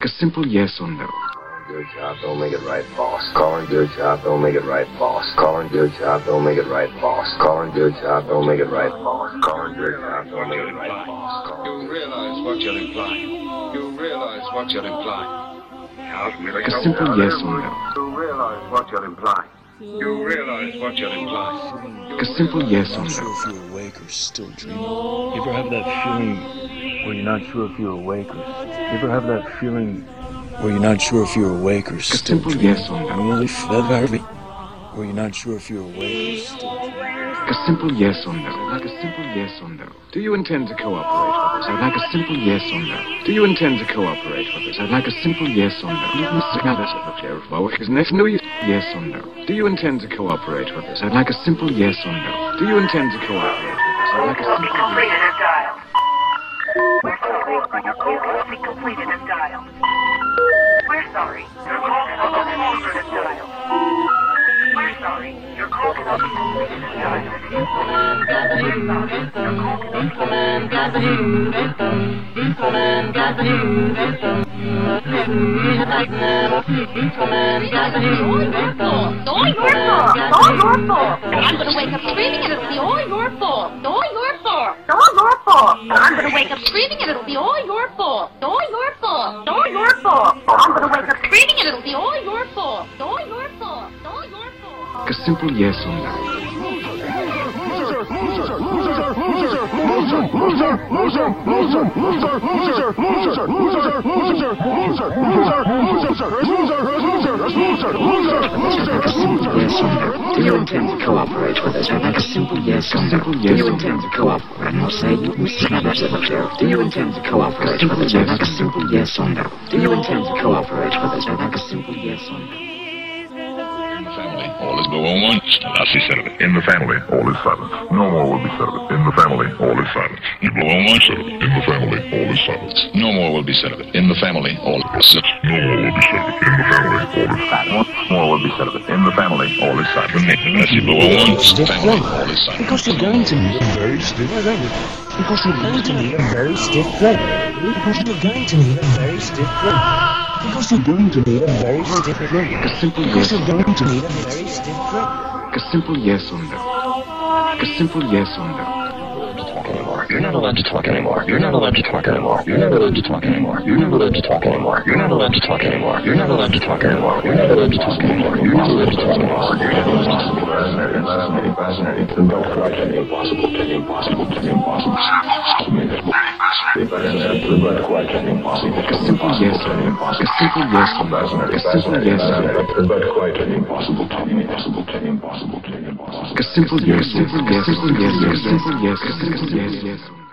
A simple yes or no. Good job, don't make it right, boss. Calling good job, don't make it right, boss. Calling good job, don't make it right, boss. Calling good job, don't make it right, boss. Calling good job, don't make it right, boss. You realize what you're implying. You realize what you're implying. A simple yes or no. You realize what you're implying. You realize what you're implying. A simple yes or no. If you're awake or still dreaming. You ever have that feeling where you're not sure if you're awake or you ever have that feeling where you're not sure if you're awake or still simple dreaming? no. Really felt Harvey? Where you're not sure if you're awake or still dreaming. A simple yes or no. Like a simple yes or no. Do you intend to cooperate with us? I'd like a simple yes or no. Do you intend to cooperate with us? I'd like a simple yes or no. Yes or no. Do you intend to cooperate with us? I'd like a simple yes or no. Do you intend to cooperate with us? Like a simple completed as dialed. Your call cannot be completed as dialed. It'll be all your fault. Don't your fault. It's all your fault. A simple yes or no. Do you intend to cooperate with us? Like a simple yes or no. Do you intend no. to cooperate? I'll say you Do you intend to cooperate with us? Like a simple yes or no. Do you intend to cooperate with us? Like a simple yes or no. In the family, all is go on once. Lassie said of it. In the family, all is silent. No more will be said of it. In the family, all is silent. You blow on once. In the family, all is silent. No more will be said of it. In the family, all is silent. No more will be said of it. In the family, all is silent. More will be said of it. In the family, all is silent. Unless you blow on once. Family, all is silent. Because you're going to need a very stiff leg. Because you're going to need a very stiff leg. Because you're going to need a very stiff leg. Because you're going to need a very stiff leg. A simple Because yes you're going to need a very stiff leg. A simple yes or no. A simple yes or no. You're not allowed to talk anymore. You're not allowed to talk anymore. You're not allowed to talk anymore. You're not allowed to talk anymore. You're not allowed to talk anymore. You're not allowed to talk anymore. You're not allowed to talk anymore. You're not allowed to talk anymore. You're not allowed to talk anymore. Fascinating, fascinating, fascinating. Impossible, impossible, impossible, impossible. Fascinating, but quite impossible. A simple yes. A simple yes. A simple yes. But quite impossible, impossible, impossible, impossible. A simple yes, simple yes, simple yes, simple yes, simple yes, yes.